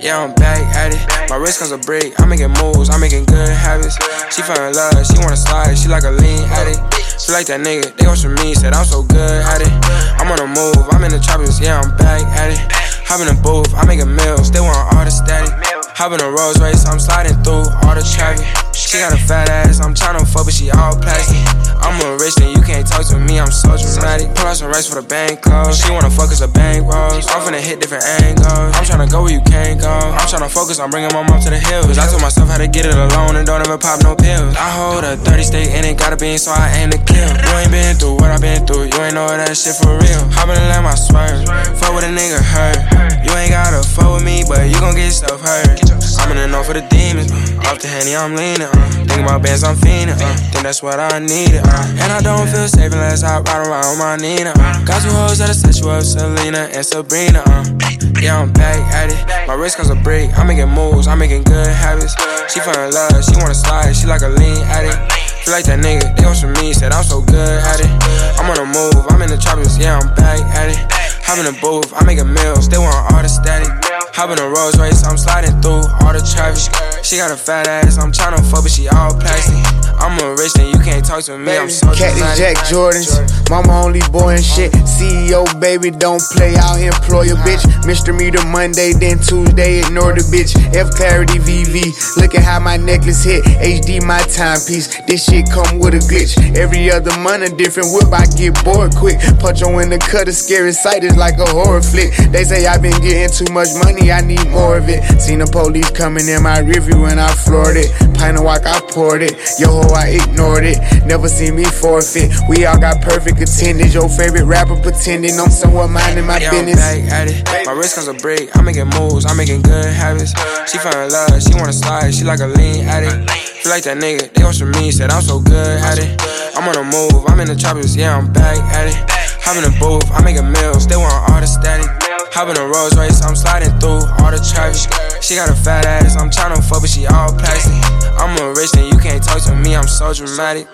Yeah, I'm back at it. My wrist comes a break. I'm making moves. I'm making good habits. She fell in love. She wanna slide. She like a lean addict. She like that nigga, they want some me, said I'm so good at it. I'm on a move, I'm in the tropics, yeah, I'm back at it. Hop in the booth, I'm making meal, still want all the static. Hop in a Rolls Royce, I'm sliding through all the traffic. She got a fat ass, I'm trying to fuck, but she all plastic. I'm a rich and you can't talk to I'm so dramatic. Pull out some rice for the bank close. She wanna fuck us a bank rolls. I'm finna hit different angles. I'm tryna go where you can't go. I'm tryna focus on bringing my mom to the hills. I told myself how to get it alone and don't ever pop no pills. I hold a 30 state and it got a bean, so I aim to kill. You ain't been through what i been through. You ain't know that shit for real. Hop in the lamb, I swerve. Fuck with a nigga hurt. You ain't gotta fuck with me, but you gon' get yourself hurt. I'm in the north for the demons. Off the henny, I'm leaning. Uh. Think about bands, I'm fiending. Uh. Think that's what I needed. Uh. And I don't feel safe unless I ride around my Nina. Uh. Got two hoes that'll set you up, Selena and Sabrina. Uh. Yeah, I'm back at it. My wrist comes a break. I'm making moves, I'm making good habits. She fell in love, she wanna slide, she like a lean addict. Feel like that nigga, they want from me, said I'm so good at it. I'm on the move, I'm in the tropics, yeah, I'm back at it. Hop in the booth, I'm making meals, they want all the static. Hop in a Rolls Royce, I'm sliding through all the traffic. She got a fat ass, I'm tryna fuck, but she all plastic. I'm a rich and you can't talk to me, I'm so Cactus Jack Jordans, mama only boy and shit. CEO baby, don't play, I'll employ a bitch. Mr. Meter Monday, then Tuesday, ignore the bitch. F Clarity VV, look at how my necklace hit. HD my timepiece, this shit come with a glitch. Every other month a different whip, I get bored quick. Punch on in the cut, a scary sight is like a horror flick. They say I've been getting too much money, I need more of it. Seen the police coming in my review and I floored it. Pint of Wock, I poured it. Yo ho, I ignored it. Never seen me forfeit. We all got perfect attendance. Your favorite rapper pretending I'm somewhat minding my business. Back at it. My wrist comes a break. I'm making moves. I'm making good habits. She in love. She wanna slide. She like a lean addict. Feel like that nigga. They want from me. Said I'm so good at it. I'm on the move. I'm in the tropics. Yeah, I'm back at it. Hop in the booth. I make a meals. They want all the static. Hop in a Rolls Royce, I'm sliding through all the traffic. She got a fat ass, I'm tryna fuck, but she all plastic. I'm a rich and you can't talk to me, I'm so dramatic.